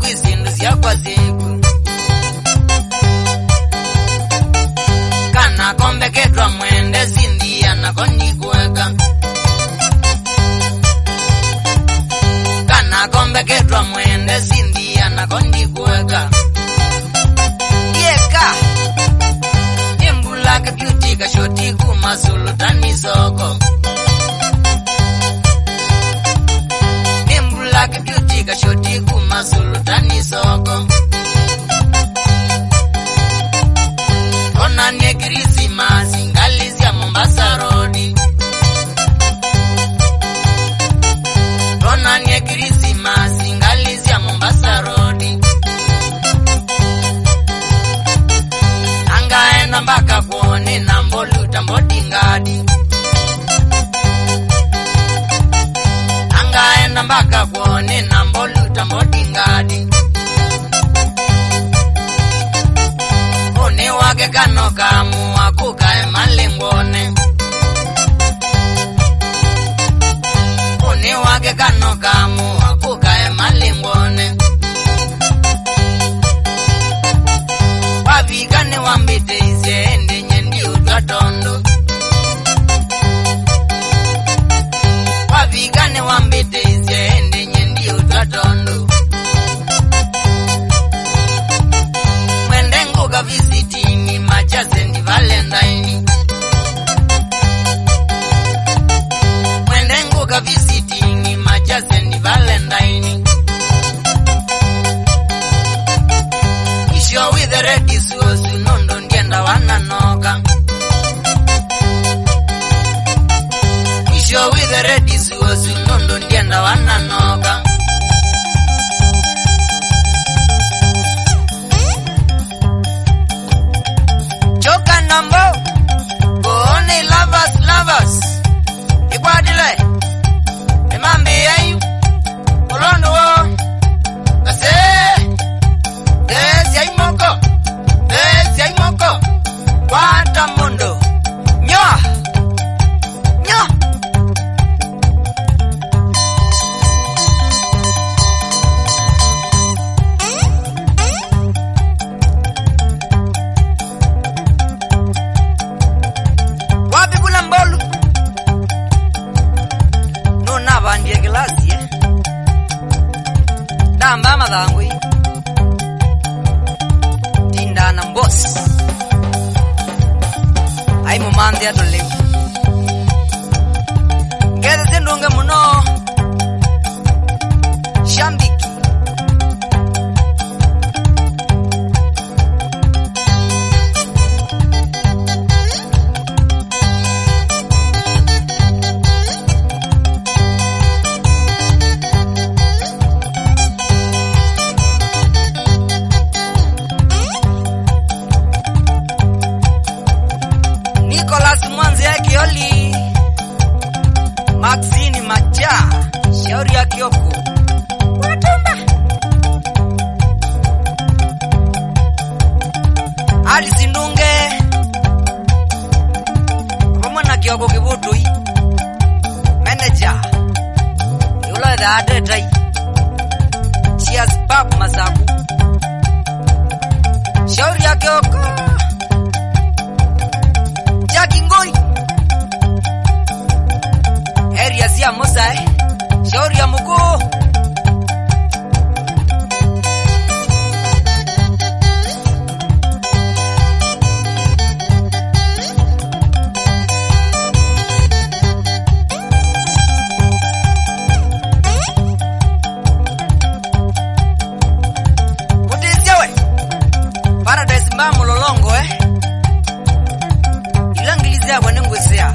valentine mwakwizindu syakwa syeku kana kombeketwa mwende sindia nako nikuweka kana kombeketwa mwende sindia nako nikuweka yeka imbulake beauty kashoti kumasulutani soko kamua kukae malingone une wake kano kamua kukae malingone wavikane wambiteisye mwende nguka visitini machase ndi valentine. Isho with the red suosu nondo ndienda wananoka isho with the red suosu nondo ndienda wananoka vos. Ay, mamá, de otro link. Quédate en un gamono. Shambi. Mwanzi Kioli, maxini Macha, Shauri ya Kioko, Watumba, Ali Sindunge, Roma na Kioko Kibutui, Manager, Yula the Adetai, shauri ya mguu. Mulolongo eh? Ilangilizya bwanengwesya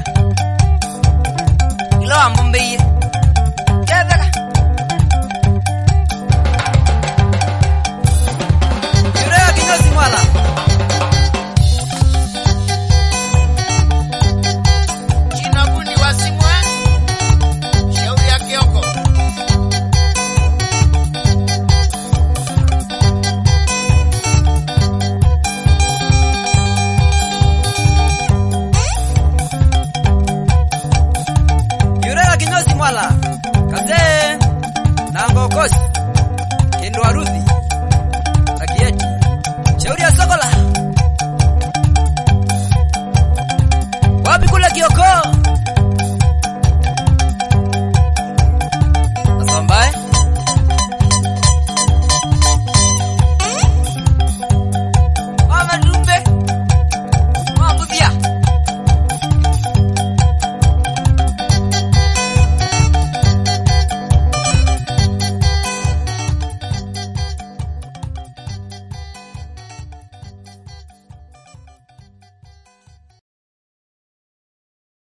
ilo ambombe ye